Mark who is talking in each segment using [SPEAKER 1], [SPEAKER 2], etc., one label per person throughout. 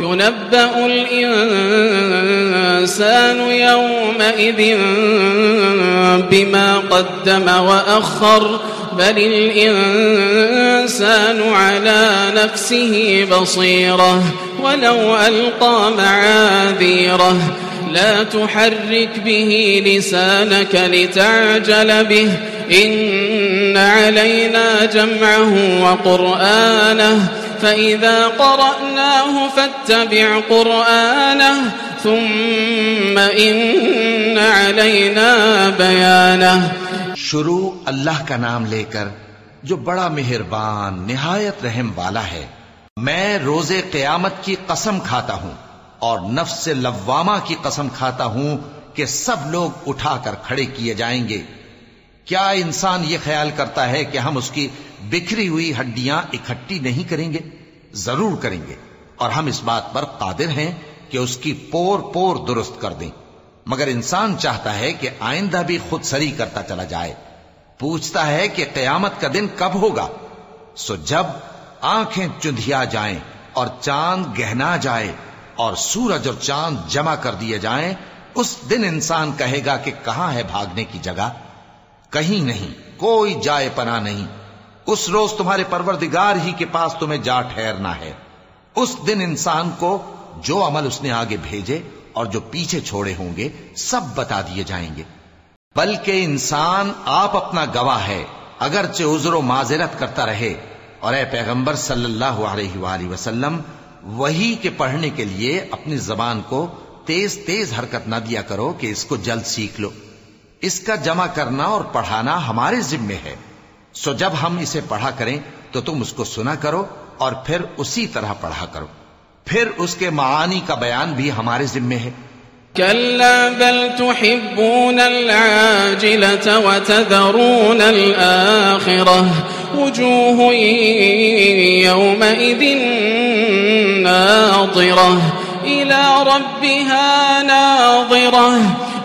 [SPEAKER 1] ينبأ الإنسان يومئذ بما قدم وأخر، بل الإنسان على نفسه بصيرة، ولو ألقى معاذيره. لا تحرك به لسانك لتعجل به. إن علينا جمعه وقرآنه. فإذا قرأناه فاتبع قرآنه ثم إن علينا بيانه
[SPEAKER 2] شروع اللہ کا نام لے کر جو بڑا مہربان، نہایت رحم والا ہے، میں روز قیامت کی قسم کھاتا ہوں اور نفس لوامہ کی قسم کھاتا ہوں کہ سب لوگ اٹھا کر کھڑے کیے جائیں گے۔ کیا انسان یہ خیال کرتا ہے کہ ہم اس کی بکھری ہوئی ہڈیاں اکٹھی نہیں کریں گے، ضرور کریں گے۔ اور ہم اس بات پر قادر ہیں کہ اس کی پور پور درست کر دیں۔ مگر انسان چاہتا ہے کہ آئندہ بھی خود سری کرتا چلا جائے۔ پوچھتا ہے کہ قیامت کا دن کب ہوگا۔ سو جب آنکھیں چندھیا جائیں اور چاند گہنا جائے اور سورج اور چاند جمع کر دیے جائیں، اس دن انسان کہے گا کہ کہاں ہے بھاگنے کی جگہ؟ کہیں نہیں، کوئی جائے پنا نہیں۔ اس روز تمہارے پروردگار ہی کے پاس تمہیں جا ٹھہرنا ہے۔ اس دن انسان کو جو عمل اس نے آگے بھیجے اور جو پیچھے چھوڑے ہوں گے، سب بتا دیے جائیں گے۔ بلکہ انسان آپ اپنا گواہ ہے، اگرچہ عذر و معذرت کرتا رہے۔ اور اے پیغمبر صلی اللہ علیہ وآلہ وسلم، وہی کے پڑھنے کے لیے اپنی زبان کو تیز تیز حرکت نہ دیا کرو کہ اس کو جلد سیکھ لو۔ اس کا جمع کرنا اور پڑھانا ہمارے ذمے ہے۔ سو جب ہم اسے پڑھا کریں تو تم اس کو سنا کرو اور پھر اسی طرح پڑھا کرو۔ پھر اس کے معانی کا بیان بھی ہمارے ذمے ہے۔
[SPEAKER 1] كلا بل تحبون العاجلة وتذرون الآخرة وجوه يومئذ ناظرة إلى ربها ناظرة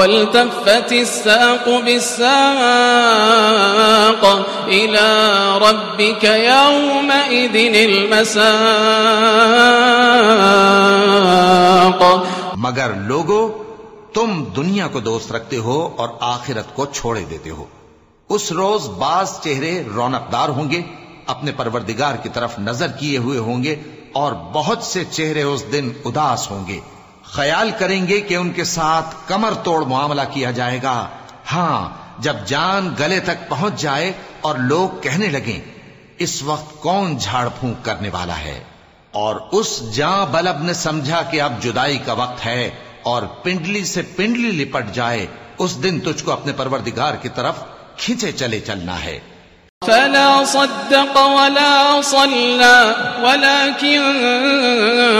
[SPEAKER 1] والتفت الساق بالساق إلى ربك يومئذ المساق.
[SPEAKER 2] مگر لوگو، تم دنیا کو دوست رکھتے ہو اور آخرت کو چھوڑے دیتے ہو۔ اس روز بعض چہرے رونقدار ہوں گے، اپنے پروردگار کی طرف نظر کیے ہوئے ہوں گے اور بہت سے چہرے اس دن اداس ہوں گے۔ خیال کریں گے کہ ان کے ساتھ کمر توڑ معاملہ کیا جائے گا۔ ہاں جب جان گلے تک پہنچ جائے اور لوگ کہنے لگیں، اس وقت کون جھاڑ پھونک کرنے والا ہے؟ اور اس جاں بلب نے سمجھا کہ اب جدائی کا وقت ہے اور پنڈلی سے پنڈلی لپٹ جائے، اس دن تجھ کو اپنے پروردگار کی طرف کھینچے چلے چلنا ہے۔
[SPEAKER 1] فلا صدق ولا صلى ولكن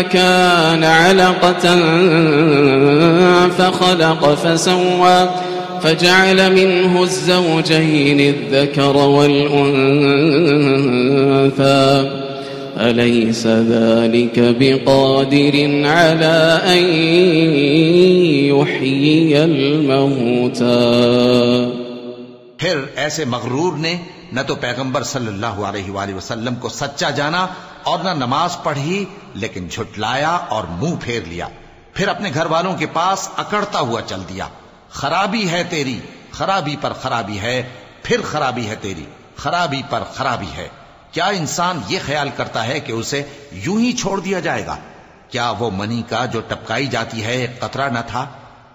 [SPEAKER 1] كان علقة فخلق فسوى فجعل منه الزوجين الذكر والأنثى أليس ذلك بقادر على أن يحيي الموتى؟
[SPEAKER 2] پھر ایسے مغرور نے نہ تو پیغمبر صلی اللہ علیہ وآلہ وسلم کو سچا جانا اور نہ نماز پڑھی، لیکن جھٹلایا اور منہ پھیر لیا۔ پھر اپنے گھر والوں کے پاس اکڑتا ہوا چل دیا۔ خرابی ہے تیری، خرابی پر خرابی ہے، پھر خرابی ہے تیری۔ خرابی پر خرابی ہے۔ کیا انسان یہ خیال کرتا ہے کہ اسے یوں ہی چھوڑ دیا جائے گا؟ کیا وہ منی کا جو ٹپکائی جاتی ہے، ایک قطرہ نہ تھا؟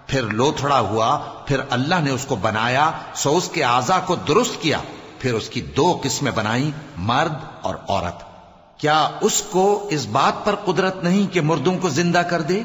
[SPEAKER 2] پھر لوتھڑا ہوا، پھر اللہ نے اس کو بنایا، سو اس کے آزا کو درست کیا۔ پھر اس کی دو قسمیں بنائی مرد اور عورت۔ کیا اس کو اس بات پر قدرت نہیں کہ مردوں کو زندہ کر دے؟